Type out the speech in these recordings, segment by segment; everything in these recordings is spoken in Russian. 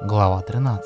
Глава 13.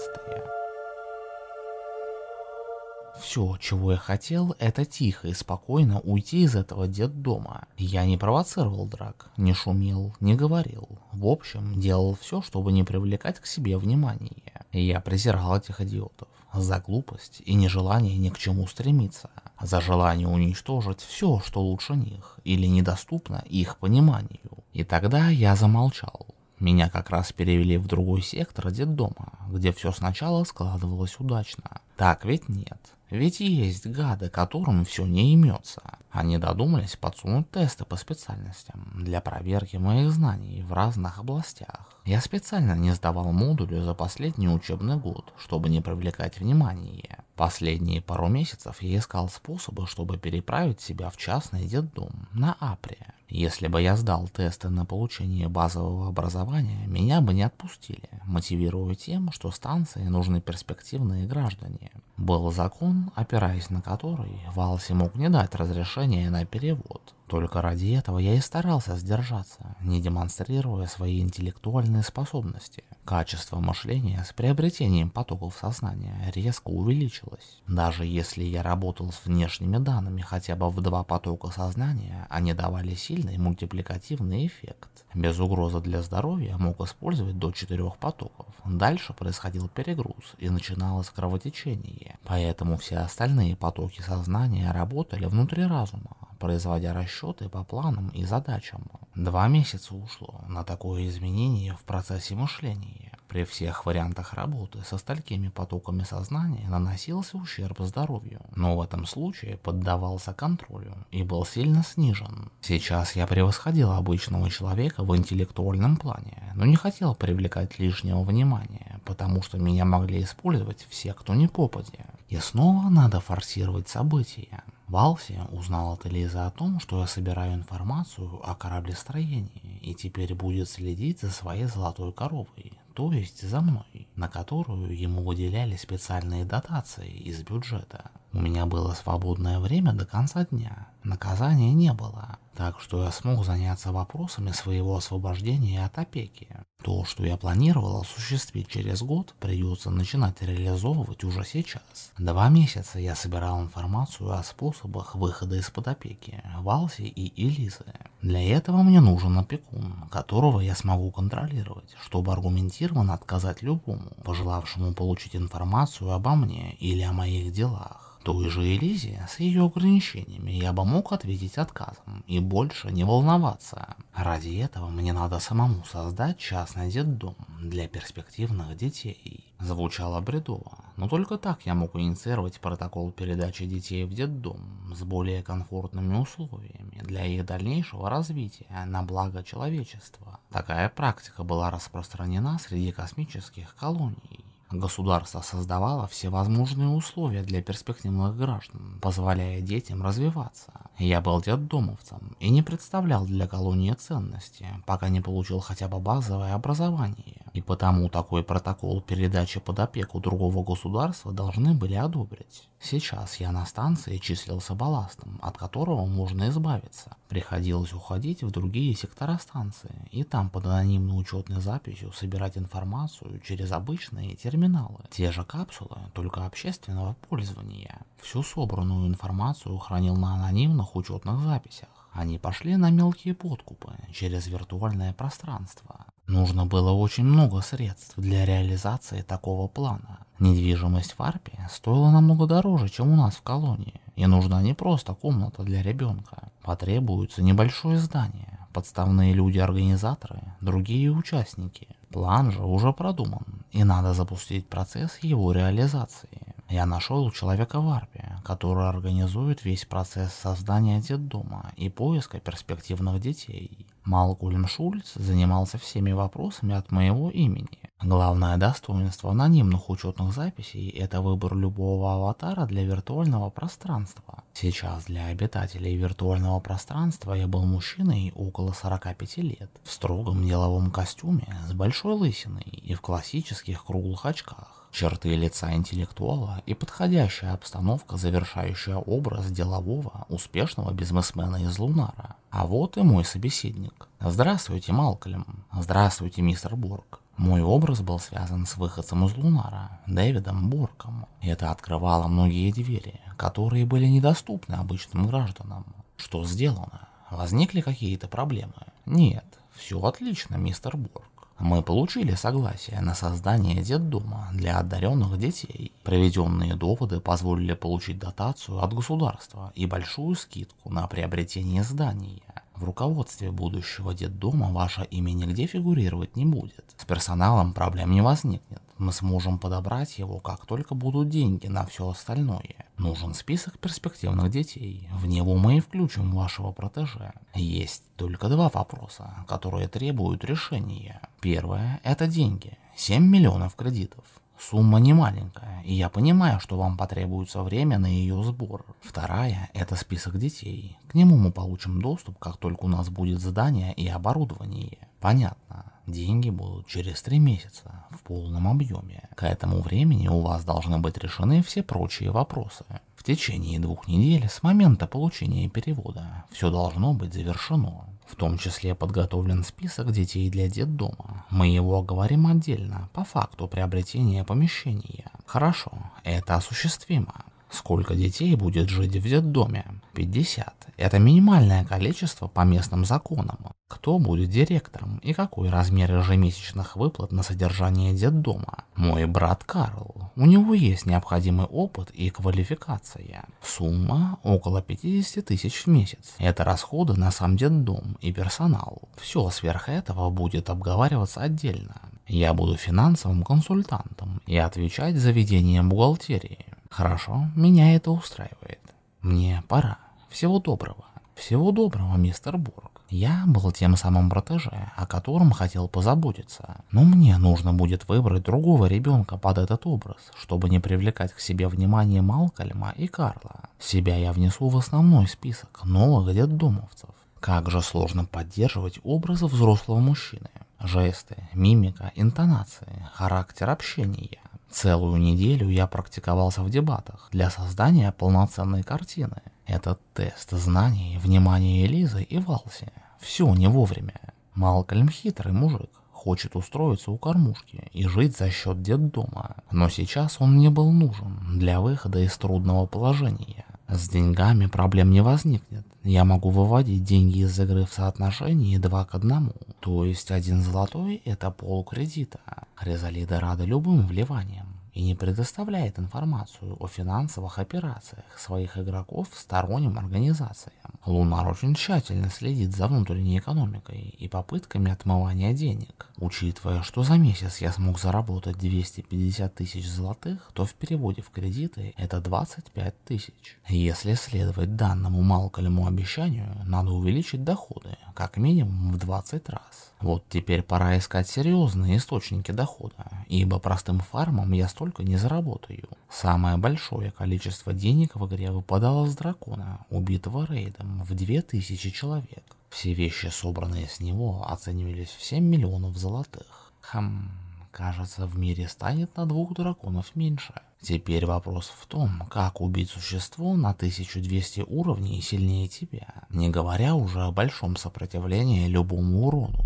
Все, чего я хотел, это тихо и спокойно уйти из этого детдома. Я не провоцировал драк, не шумел, не говорил. В общем, делал все, чтобы не привлекать к себе внимания. Я презирал этих идиотов за глупость и нежелание ни к чему стремиться, за желание уничтожить все, что лучше них или недоступно их пониманию. И тогда я замолчал. Меня как раз перевели в другой сектор детдома, где все сначала складывалось удачно. Так ведь нет. Ведь есть гады, которым все не имется. Они додумались подсунуть тесты по специальностям для проверки моих знаний в разных областях. Я специально не сдавал модули за последний учебный год, чтобы не привлекать внимание. Последние пару месяцев я искал способы, чтобы переправить себя в частный детдом на Апре. Если бы я сдал тесты на получение базового образования, меня бы не отпустили, мотивируя тем, что станции нужны перспективные граждане. Был закон, опираясь на который Валси мог не дать разрешения на перевод. Только ради этого я и старался сдержаться, не демонстрируя свои интеллектуальные способности. Качество мышления с приобретением потоков сознания резко увеличилось. Даже если я работал с внешними данными хотя бы в два потока сознания, они давали сильный мультипликативный эффект. Без угрозы для здоровья мог использовать до четырех потоков. Дальше происходил перегруз и начиналось кровотечение. Поэтому все остальные потоки сознания работали внутри разума, производя расчеты по планам и задачам. Два месяца ушло на такое изменение в процессе мышления. При всех вариантах работы со столькими потоками сознания наносился ущерб здоровью, но в этом случае поддавался контролю и был сильно снижен. Сейчас я превосходил обычного человека в интеллектуальном плане, но не хотел привлекать лишнего внимания, потому что меня могли использовать все, кто не попадя. И снова надо форсировать события. Валси узнал от Элизы о том, что я собираю информацию о кораблестроении и теперь будет следить за своей золотой коровой, то есть за мной, на которую ему выделяли специальные дотации из бюджета. У меня было свободное время до конца дня, наказания не было, так что я смог заняться вопросами своего освобождения от опеки. То, что я планировал осуществить через год, придется начинать реализовывать уже сейчас. Два месяца я собирал информацию о способах выхода из-под опеки Валси и Элизы. Для этого мне нужен опекун, которого я смогу контролировать, чтобы аргументированно отказать любому, пожелавшему получить информацию обо мне или о моих делах. Той же Элизе с ее ограничениями я бы мог ответить отказом и больше не волноваться. Ради этого мне надо самому создать частный детдом для перспективных детей. Звучало бредово, но только так я мог инициировать протокол передачи детей в детдом с более комфортными условиями для их дальнейшего развития на благо человечества. Такая практика была распространена среди космических колоний. Государство создавало всевозможные условия для перспективных граждан, позволяя детям развиваться. Я был детдомовцем и не представлял для колонии ценности, пока не получил хотя бы базовое образование. И потому такой протокол передачи под опеку другого государства должны были одобрить. Сейчас я на станции числился балластом, от которого можно избавиться. Приходилось уходить в другие сектора станции, и там под анонимной учетной записью собирать информацию через обычные терминалы. Те же капсулы, только общественного пользования. Всю собранную информацию хранил на анонимных учетных записях. Они пошли на мелкие подкупы через виртуальное пространство. Нужно было очень много средств для реализации такого плана. Недвижимость в Арпе стоила намного дороже, чем у нас в колонии, и нужна не просто комната для ребенка. Потребуется небольшое здание, подставные люди-организаторы, другие участники. План же уже продуман, и надо запустить процесс его реализации. Я нашел человека в Арпе, который организует весь процесс создания детдома и поиска перспективных детей. Малкольм Шульц занимался всеми вопросами от моего имени. Главное достоинство анонимных учетных записей – это выбор любого аватара для виртуального пространства. Сейчас для обитателей виртуального пространства я был мужчиной около 45 лет, в строгом деловом костюме с большой лысиной и в классических круглых очках черты лица интеллектуала и подходящая обстановка, завершающая образ делового, успешного бизнесмена из Лунара. А вот и мой собеседник. Здравствуйте, Малкольм. Здравствуйте, мистер Борг. Мой образ был связан с выходцем из Лунара, Дэвидом Борком. Это открывало многие двери, которые были недоступны обычным гражданам. Что сделано? Возникли какие-то проблемы? Нет, все отлично, мистер Борг. Мы получили согласие на создание детдома для одаренных детей. Проведенные доводы позволили получить дотацию от государства и большую скидку на приобретение здания. В руководстве будущего детдома ваше имя нигде фигурировать не будет. С персоналом проблем не возникнет. Мы сможем подобрать его, как только будут деньги на все остальное. Нужен список перспективных детей. В него мы и включим вашего протеже. Есть только два вопроса, которые требуют решения. Первое – это деньги. 7 миллионов кредитов. Сумма не маленькая, и я понимаю, что вам потребуется время на ее сбор. Вторая – это список детей. К нему мы получим доступ, как только у нас будет задание и оборудование. Понятно. Деньги будут через три месяца, в полном объеме. К этому времени у вас должны быть решены все прочие вопросы. В течение двух недель с момента получения перевода все должно быть завершено. В том числе подготовлен список детей для детдома. Мы его оговорим отдельно, по факту приобретения помещения. Хорошо, это осуществимо. Сколько детей будет жить в детдоме? 50. Это минимальное количество по местным законам. Кто будет директором и какой размер ежемесячных выплат на содержание детдома? Мой брат Карл. У него есть необходимый опыт и квалификация. Сумма около 50 тысяч в месяц. Это расходы на сам детдом и персонал. Все сверх этого будет обговариваться отдельно. Я буду финансовым консультантом и отвечать за ведение бухгалтерии. Хорошо, меня это устраивает. Мне пора. Всего доброго. Всего доброго, мистер Бург. Я был тем самым протеже, о котором хотел позаботиться. Но мне нужно будет выбрать другого ребенка под этот образ, чтобы не привлекать к себе внимание Малкольма и Карла. Себя я внесу в основной список новых детдомовцев. Как же сложно поддерживать образы взрослого мужчины. Жесты, мимика, интонации, характер общения. Целую неделю я практиковался в дебатах для создания полноценной картины. Этот тест знаний, внимания Элизы и Валси. Все не вовремя. Малкольм хитрый мужик, хочет устроиться у кормушки и жить за счет детдома. Но сейчас он мне был нужен для выхода из трудного положения. С деньгами проблем не возникнет. Я могу выводить деньги из игры в соотношении 2 к 1. То есть один золотой это пол кредита. Хризалида рада любым вливаниям и не предоставляет информацию о финансовых операциях своих игроков сторонним организациям. Лунар очень тщательно следит за внутренней экономикой и попытками отмывания денег. Учитывая, что за месяц я смог заработать 250 тысяч золотых, то в переводе в кредиты это 25 тысяч. Если следовать данному Малкольму обещанию, надо увеличить доходы, как минимум в 20 раз. Вот теперь пора искать серьезные источники дохода, ибо простым фармом я столько не заработаю. Самое большое количество денег в игре выпадало с дракона, убитого рейдом в 2000 человек. Все вещи, собранные с него, оценивались в 7 миллионов золотых. Хм, кажется, в мире станет на двух драконов меньше. Теперь вопрос в том, как убить существо на 1200 уровней сильнее тебя, не говоря уже о большом сопротивлении любому урону.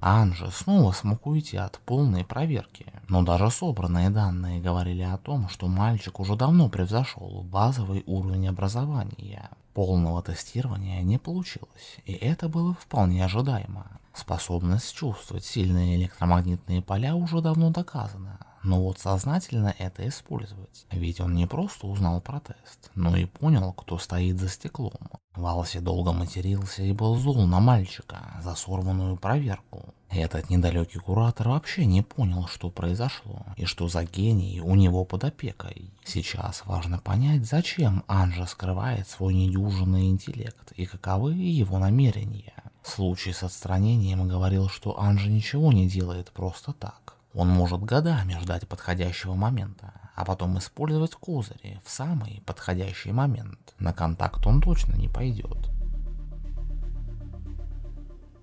Анжи снова смог уйти от полной проверки, но даже собранные данные говорили о том, что мальчик уже давно превзошел базовый уровень образования. Полного тестирования не получилось, и это было вполне ожидаемо. Способность чувствовать сильные электромагнитные поля уже давно доказана, но вот сознательно это использовать. Ведь он не просто узнал про тест, но и понял, кто стоит за стеклом. Валси долго матерился и был зол на мальчика за сорванную проверку. Этот недалекий куратор вообще не понял, что произошло и что за гений у него под опекой. Сейчас важно понять, зачем Анжа скрывает свой недюжинный интеллект и каковы его намерения. Случай с отстранением говорил, что Анжа ничего не делает просто так. Он может годами ждать подходящего момента, а потом использовать козыри в самый подходящий момент. На контакт он точно не пойдет.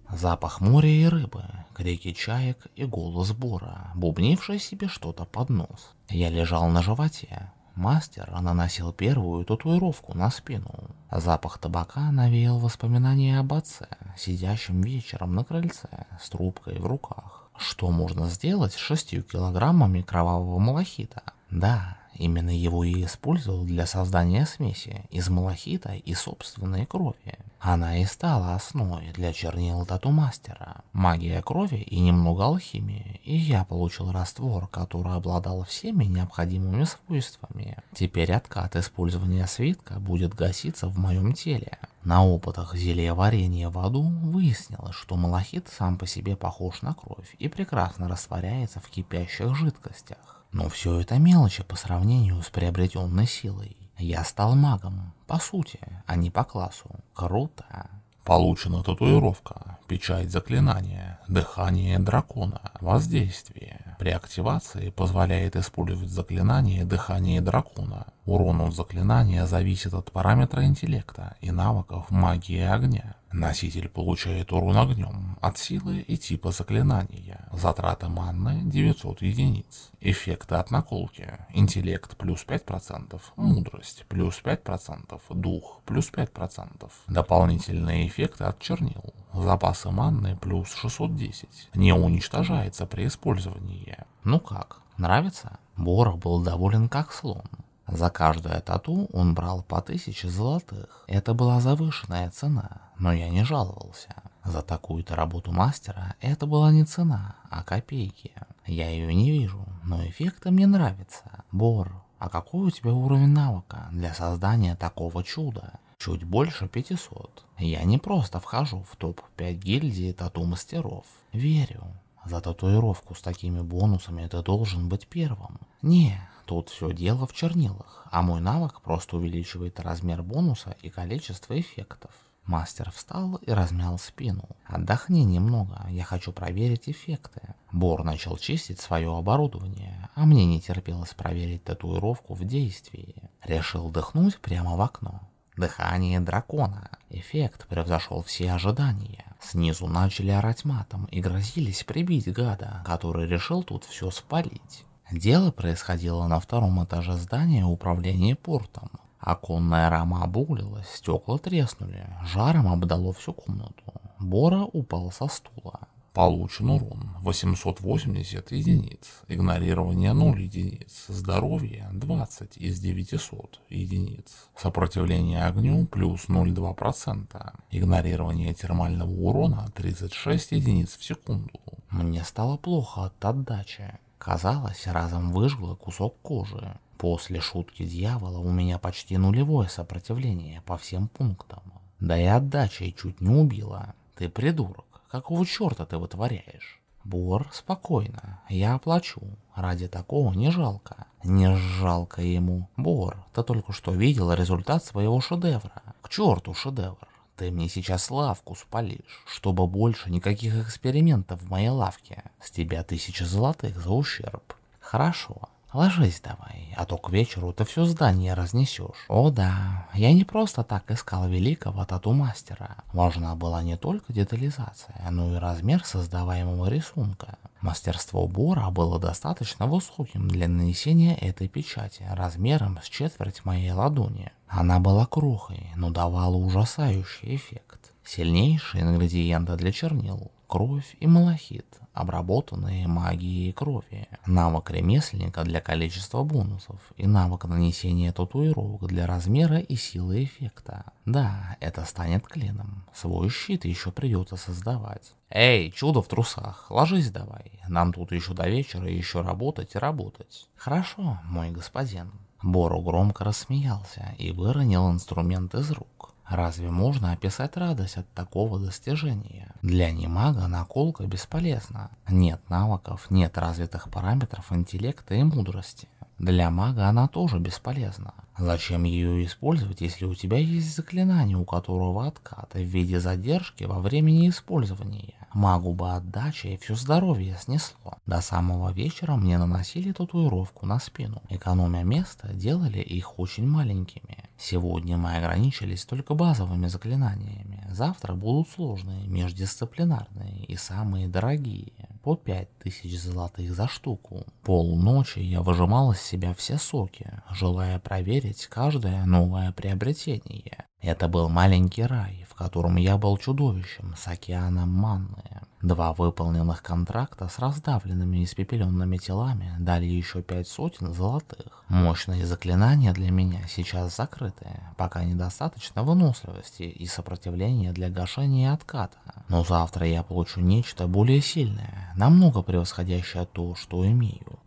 Запах моря и рыбы, крики чаек и голос Бора, бубнивший себе что-то под нос. Я лежал на животе. Мастер наносил первую татуировку на спину. Запах табака навеял воспоминания об отце, сидящем вечером на крыльце с трубкой в руках. Что можно сделать с шестью килограммами кровавого малахита? Да, Именно его и использовал для создания смеси из малахита и собственной крови. Она и стала основой для чернил тату-мастера. Магия крови и немного алхимии, и я получил раствор, который обладал всеми необходимыми свойствами. Теперь откат использования свитка будет гаситься в моем теле. На опытах зелья варенья в аду выяснилось, что малахит сам по себе похож на кровь и прекрасно растворяется в кипящих жидкостях. Но все это мелочи по сравнению с приобретенной силой. Я стал магом, по сути, а не по классу. Круто. Получена татуировка, печать заклинания, дыхание дракона, воздействие. При активации позволяет использовать заклинание дыхание дракона. Урон от заклинания зависит от параметра интеллекта и навыков магии огня. Носитель получает урон огнем от силы и типа заклинания. Затраты манны 900 единиц. Эффекты от наколки. Интеллект плюс 5%, мудрость плюс 5%, дух плюс 5%. Дополнительные эффекты от чернил. Запасы манны плюс 610. Не уничтожается при использовании. Ну как, нравится? Борох был доволен как слон. За каждое тату он брал по тысяче золотых. Это была завышенная цена, но я не жаловался. За такую-то работу мастера это была не цена, а копейки. Я ее не вижу, но эффекты мне нравятся. Бор, а какой у тебя уровень навыка для создания такого чуда? Чуть больше 500. Я не просто вхожу в топ-5 гильдии тату-мастеров. Верю. За татуировку с такими бонусами ты должен быть первым. Не, Тут все дело в чернилах, а мой навык просто увеличивает размер бонуса и количество эффектов. Мастер встал и размял спину. «Отдохни немного, я хочу проверить эффекты». Бор начал чистить свое оборудование, а мне не терпелось проверить татуировку в действии. Решил дыхнуть прямо в окно. Дыхание дракона. Эффект превзошел все ожидания. Снизу начали орать матом и грозились прибить гада, который решил тут все спалить. Дело происходило на втором этаже здания управления портом. Оконная рама обуглилась, стекла треснули, жаром обдало всю комнату. Бора упал со стула. Получен урон 880 единиц, игнорирование 0 единиц, здоровье 20 из 900 единиц, сопротивление огню плюс 0,2%, игнорирование термального урона 36 единиц в секунду. Мне стало плохо от отдачи. Казалось, разом выжгло кусок кожи. После шутки дьявола у меня почти нулевое сопротивление по всем пунктам. Да и отдача чуть не убила. Ты придурок, какого черта ты вытворяешь? Бор, спокойно, я оплачу. Ради такого не жалко. Не жалко ему. Бор, ты только что видел результат своего шедевра. К черту шедевр. Ты мне сейчас лавку спалишь, чтобы больше никаких экспериментов в моей лавке. С тебя тысяча золотых за ущерб. Хорошо, ложись давай, а то к вечеру ты все здание разнесешь. О да, я не просто так искал великого тату-мастера. Важна была не только детализация, но и размер создаваемого рисунка. Мастерство Бора было достаточно высоким для нанесения этой печати размером с четверть моей ладони. Она была крохой, но давала ужасающий эффект. Сильнейшие ингредиенты для чернил – кровь и малахит, обработанные магией крови, навык ремесленника для количества бонусов и навык нанесения татуировок для размера и силы эффекта. Да, это станет клином. Свой щит еще придется создавать. Эй, чудо в трусах, ложись давай. Нам тут еще до вечера еще работать и работать. Хорошо, мой господин. Бору громко рассмеялся и выронил инструмент из рук. Разве можно описать радость от такого достижения? Для немага наколка бесполезна. Нет навыков, нет развитых параметров интеллекта и мудрости. Для мага она тоже бесполезна. Зачем ее использовать, если у тебя есть заклинание, у которого откат в виде задержки во времени использования? Магу бы отдача и все здоровье снесло. До самого вечера мне наносили татуировку на спину. Экономя место, делали их очень маленькими. Сегодня мы ограничились только базовыми заклинаниями. Завтра будут сложные, междисциплинарные и самые дорогие. По 5000 золотых за штуку. Полночи я выжимал из себя все соки, желая проверить каждое новое приобретение. Это был маленький рай, в котором я был чудовищем с океаном манны. Два выполненных контракта с раздавленными и испепеленными телами дали еще пять сотен золотых. Мощные заклинания для меня сейчас закрыты, пока недостаточно выносливости и сопротивления для гашения и отката. Но завтра я получу нечто более сильное, намного превосходящее то, что имею.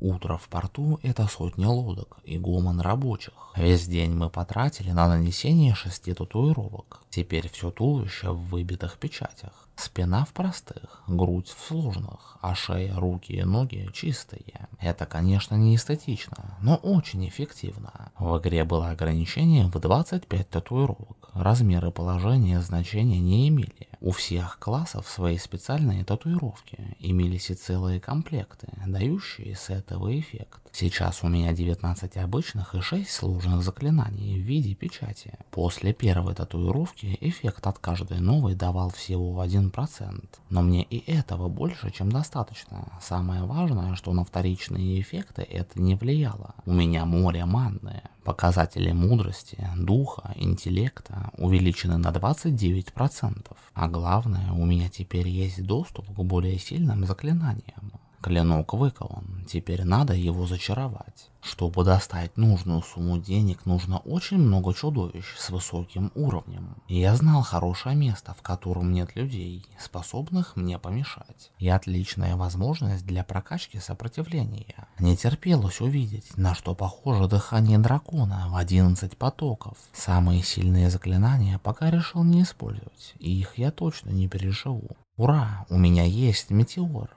Утро в порту – это сотни лодок и гомон рабочих. Весь день мы потратили на нанесение шести татуировок. Теперь все туловище в выбитых печатях. Спина в простых, грудь в сложных, а шея, руки и ноги чистые. Это, конечно, не эстетично, но очень эффективно. В игре было ограничение в 25 татуировок. Размеры положения значения не имели. У всех классов свои специальные татуировки, имелись и целые комплекты, дающие с этого эффект. Сейчас у меня 19 обычных и 6 сложных заклинаний в виде печати. После первой татуировки эффект от каждой новой давал всего 1%, но мне и этого больше, чем достаточно. Самое важное, что на вторичные эффекты это не влияло. У меня море манны. Показатели мудрости, духа, интеллекта увеличены на 29%. А главное, у меня теперь есть доступ к более сильным заклинаниям. Клинок выкован, теперь надо его зачаровать. Чтобы достать нужную сумму денег, нужно очень много чудовищ с высоким уровнем. Я знал хорошее место, в котором нет людей, способных мне помешать. И отличная возможность для прокачки сопротивления. Не терпелось увидеть, на что похоже дыхание дракона в 11 потоков. Самые сильные заклинания пока решил не использовать, и их я точно не переживу. Ура, у меня есть метеор.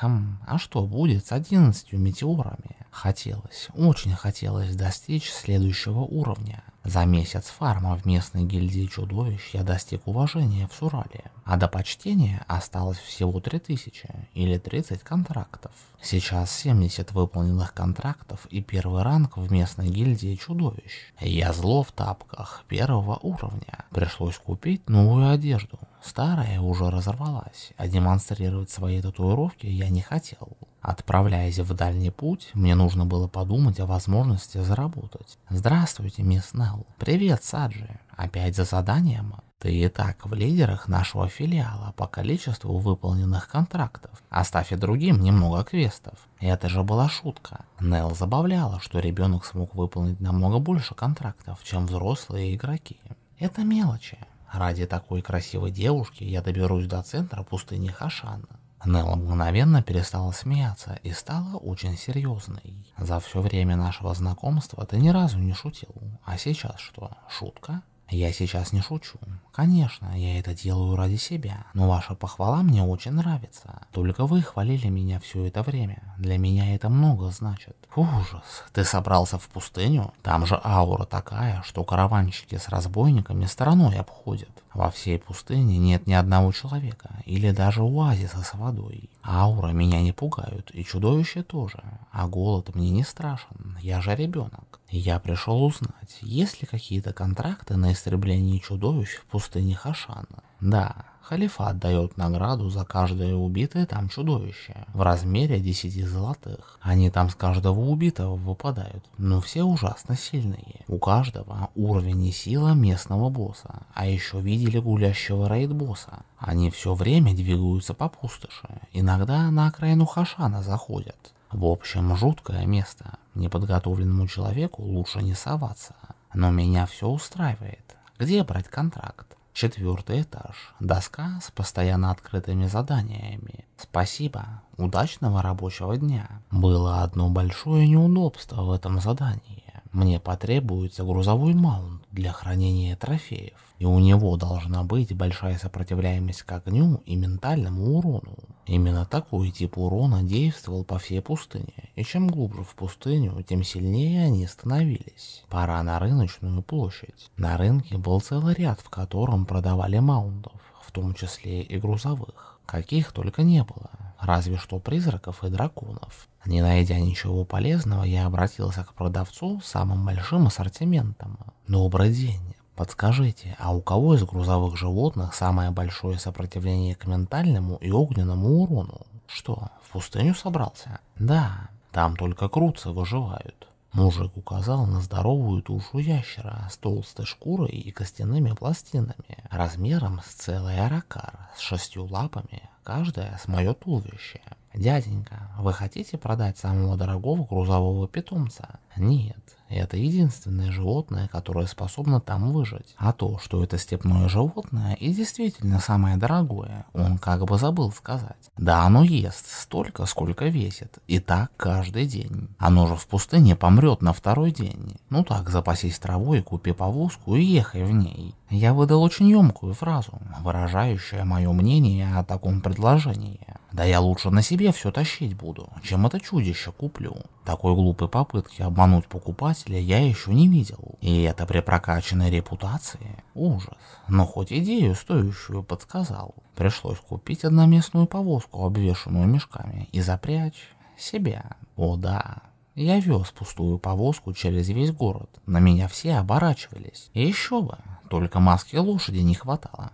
Хм, а что будет с одиннадцатью метеорами? Хотелось, очень хотелось достичь следующего уровня. За месяц фарма в местной гильдии чудовищ я достиг уважения в Сурале, а до почтения осталось всего 3000 или 30 контрактов. Сейчас 70 выполненных контрактов и первый ранг в местной гильдии чудовищ. Я зло в тапках первого уровня. Пришлось купить новую одежду. Старая уже разорвалась, а демонстрировать свои татуировки я не хотел. Отправляясь в дальний путь, мне нужно было подумать о возможности заработать. Здравствуйте, мисс Нелл. Привет, Саджи. Опять за заданием? Ты и так в лидерах нашего филиала по количеству выполненных контрактов. Оставь и другим немного квестов. Это же была шутка. Нелл забавляла, что ребенок смог выполнить намного больше контрактов, чем взрослые игроки. Это мелочи. Ради такой красивой девушки я доберусь до центра пустыни Хашана. Нелла мгновенно перестала смеяться и стала очень серьезной. За все время нашего знакомства ты ни разу не шутил. А сейчас что, шутка? Я сейчас не шучу. Конечно, я это делаю ради себя, но ваша похвала мне очень нравится. Только вы хвалили меня все это время. Для меня это много значит. Ужас, ты собрался в пустыню? Там же аура такая, что караванщики с разбойниками стороной обходят. Во всей пустыне нет ни одного человека, или даже оазиса с водой. Аура меня не пугают, и чудовище тоже. А голод мне не страшен, я же ребенок. Я пришел узнать, есть ли какие-то контракты на истребление чудовищ в пустыне Хашана. Да, халифат дает награду за каждое убитое там чудовище в размере 10 золотых. Они там с каждого убитого выпадают, но все ужасно сильные. У каждого уровень и сила местного босса, а еще видели гулящего рейд-босса. Они все время двигаются по пустоши, иногда на окраину Хашана заходят. В общем, жуткое место. Неподготовленному человеку лучше не соваться. Но меня все устраивает. Где брать контракт? Четвертый этаж. Доска с постоянно открытыми заданиями. Спасибо. Удачного рабочего дня. Было одно большое неудобство в этом задании. Мне потребуется грузовой маунт для хранения трофеев, и у него должна быть большая сопротивляемость к огню и ментальному урону. Именно такой тип урона действовал по всей пустыне, и чем глубже в пустыню, тем сильнее они становились. Пора на рыночную площадь. На рынке был целый ряд, в котором продавали маунтов, в том числе и грузовых. Каких только не было, разве что призраков и драконов. Не найдя ничего полезного, я обратился к продавцу с самым большим ассортиментом. Добрый день. Подскажите, а у кого из грузовых животных самое большое сопротивление к ментальному и огненному урону? Что, в пустыню собрался? Да, там только круцы выживают. Мужик указал на здоровую тушу ящера с толстой шкурой и костяными пластинами, размером с целый аракар, с шестью лапами, каждая с мое туловище. «Дяденька, вы хотите продать самого дорогого грузового питомца?» «Нет, это единственное животное, которое способно там выжить. А то, что это степное животное и действительно самое дорогое, он как бы забыл сказать. Да оно ест столько, сколько весит. И так каждый день. Оно же в пустыне помрет на второй день. Ну так, запасись травой, купи повозку и ехай в ней. Я выдал очень емкую фразу, выражающую мое мнение о таком предложении. Да я лучше на себе все тащить буду, чем это чудище куплю. Такой глупой попытки обмануть покупателя я еще не видел. И это при прокачанной репутации. Ужас. Но хоть идею стоящую подсказал. Пришлось купить одноместную повозку, обвешанную мешками, и запрячь себя. О да, я вез пустую повозку через весь город. На меня все оборачивались. И еще бы, только маски лошади не хватало.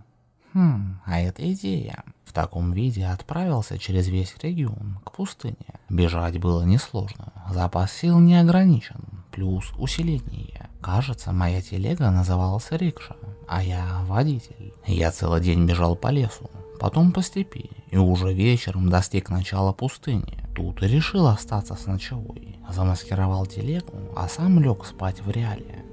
Хм, а это идея. В таком виде отправился через весь регион, к пустыне. Бежать было несложно, запас сил не ограничен, плюс усиление. Кажется, моя телега называлась рикша, а я водитель. Я целый день бежал по лесу, потом по степи, и уже вечером достиг начала пустыни. Тут решил остаться с ночевой. Замаскировал телегу, а сам лег спать в реале.